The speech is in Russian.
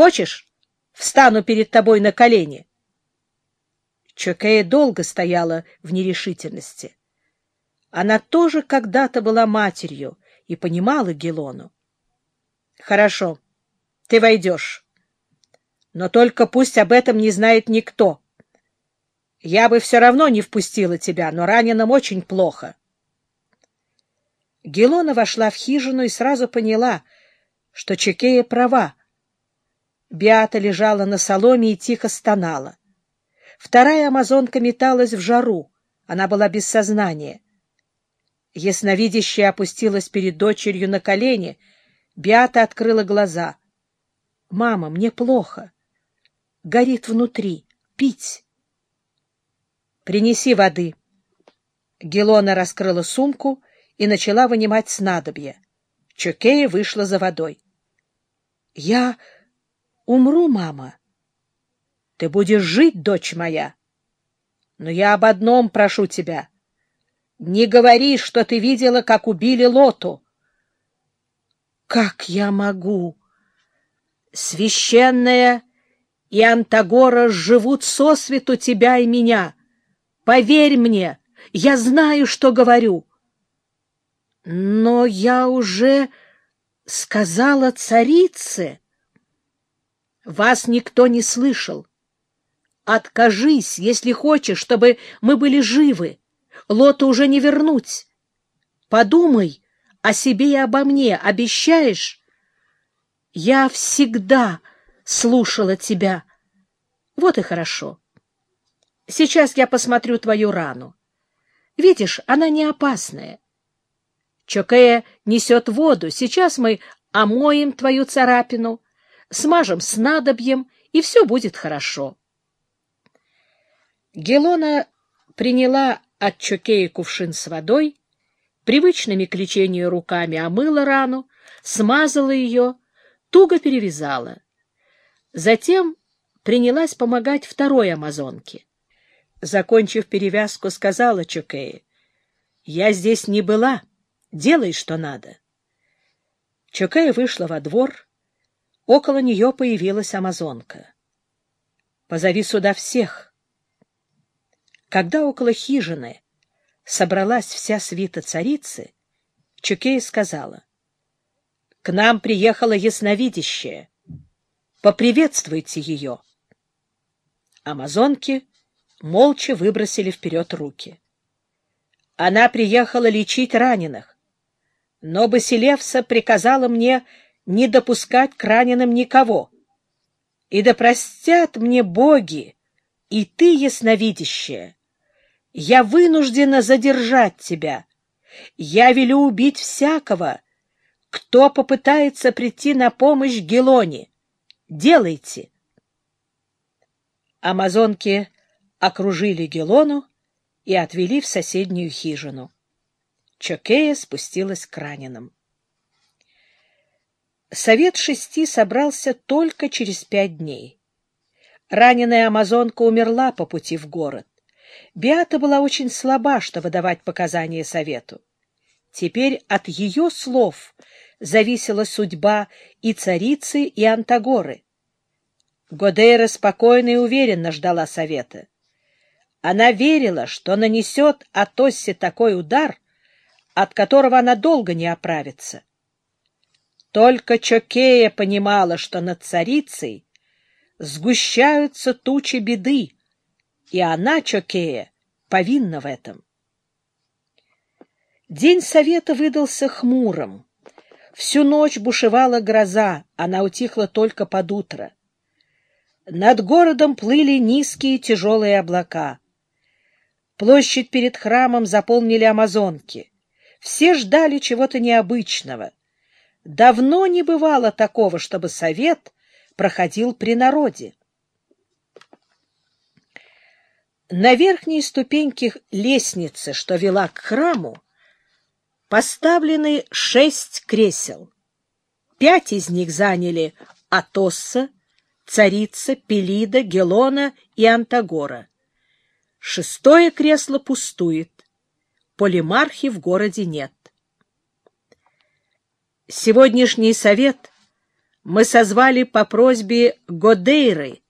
Хочешь, встану перед тобой на колени? Чокея долго стояла в нерешительности. Она тоже когда-то была матерью и понимала Гелону. — Хорошо, ты войдешь. Но только пусть об этом не знает никто. Я бы все равно не впустила тебя, но раненым очень плохо. Гелона вошла в хижину и сразу поняла, что Чекея права. Биата лежала на соломе и тихо стонала. Вторая амазонка металась в жару. Она была без сознания. Ясновидящая опустилась перед дочерью на колени. Биата открыла глаза. — Мама, мне плохо. Горит внутри. Пить. — Принеси воды. Гелона раскрыла сумку и начала вынимать снадобье. Чокея вышла за водой. — Я умру, мама. — Ты будешь жить, дочь моя. Но я об одном прошу тебя. Не говори, что ты видела, как убили Лоту. — Как я могу? Священная и Антагора живут сосвету тебя и меня. Поверь мне, я знаю, что говорю. Но я уже сказала царице. Вас никто не слышал. Откажись, если хочешь, чтобы мы были живы. Лоту уже не вернуть. Подумай о себе и обо мне. Обещаешь? Я всегда слушала тебя. Вот и хорошо. Сейчас я посмотрю твою рану. Видишь, она не опасная. Чокея несет воду. Сейчас мы омоем твою царапину, смажем снадобьем, и все будет хорошо. Гелона приняла от Чокея кувшин с водой, привычными к лечению руками омыла рану, смазала ее, туго перевязала. Затем принялась помогать второй амазонке. Закончив перевязку, сказала Чокея, «Я здесь не была». Делай, что надо. Чокея вышла во двор. Около нее появилась амазонка. «Позови сюда всех». Когда около хижины собралась вся свита царицы, Чукея сказала, «К нам приехала ясновидящая. Поприветствуйте ее». Амазонки молча выбросили вперед руки. Она приехала лечить раненых. Но Басилевса приказала мне не допускать к раненым никого. И да простят мне боги, и ты, ясновидящая, я вынуждена задержать тебя. Я велю убить всякого, кто попытается прийти на помощь Гелоне. Делайте. Амазонки окружили Гелону и отвели в соседнюю хижину. Чокея спустилась к раненым. Совет шести собрался только через пять дней. Раненая амазонка умерла по пути в город. Биата была очень слаба, чтобы давать показания совету. Теперь от ее слов зависела судьба и царицы, и Антагоры. Годейра спокойно и уверенно ждала совета. Она верила, что нанесет Атоссе такой удар — от которого она долго не оправится. Только Чокея понимала, что над царицей сгущаются тучи беды, и она, Чокея, повинна в этом. День совета выдался хмурым. Всю ночь бушевала гроза, она утихла только под утро. Над городом плыли низкие тяжелые облака. Площадь перед храмом заполнили амазонки. Все ждали чего-то необычного. Давно не бывало такого, чтобы совет проходил при народе. На верхней ступеньке лестницы, что вела к храму, поставлены шесть кресел. Пять из них заняли Атосса, царица, Пелида, Гелона и Антагора. Шестое кресло пустует полимархи в городе нет. Сегодняшний совет мы созвали по просьбе Годейры,